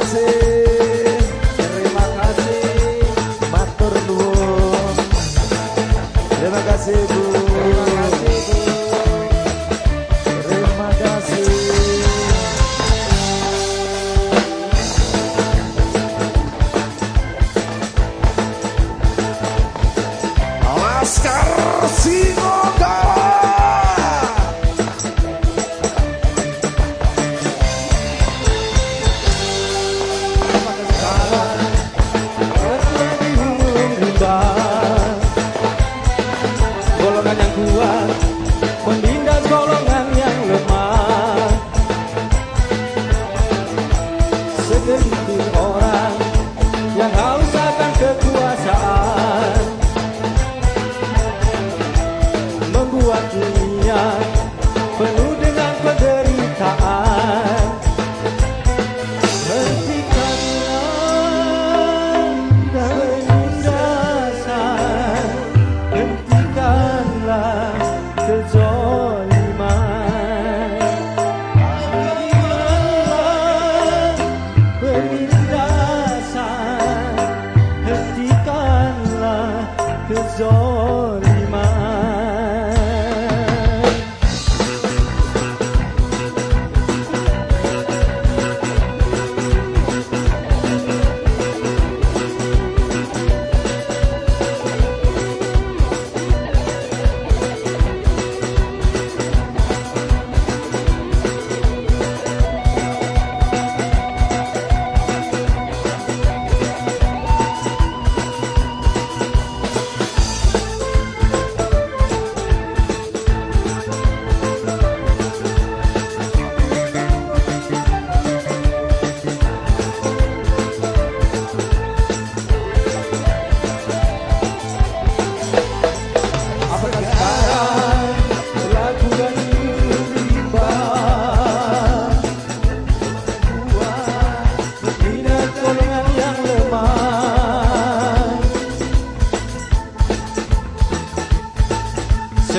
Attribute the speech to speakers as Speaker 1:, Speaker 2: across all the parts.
Speaker 1: kasih terima kasih matur nuwun. Terima kasih Bu.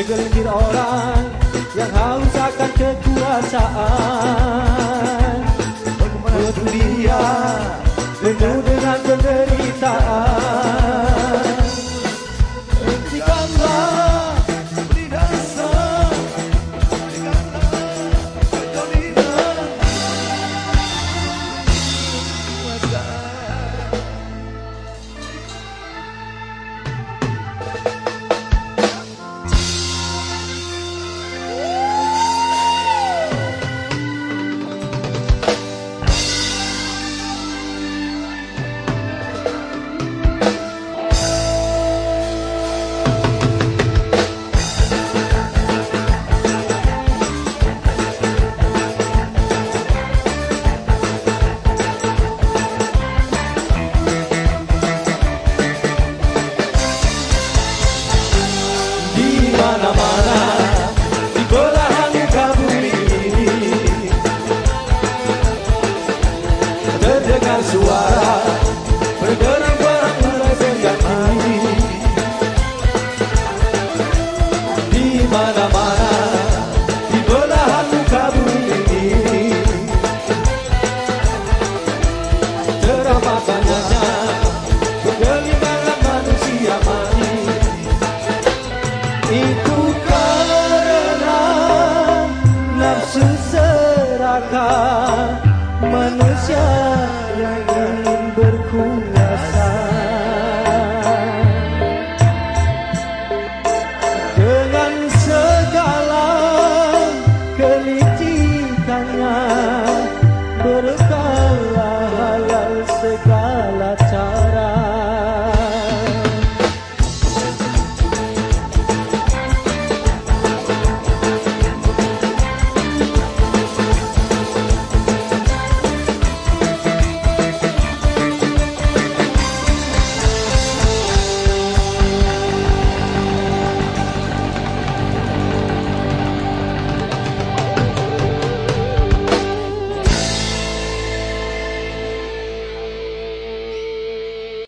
Speaker 1: segelintir orang yang haus akan kekuasaan. Mengutu dia penuh dengan penderitaan. Itu karena nafsu serakah manusia yang ingin berkuasa. Dengan segala kelicikannya berkala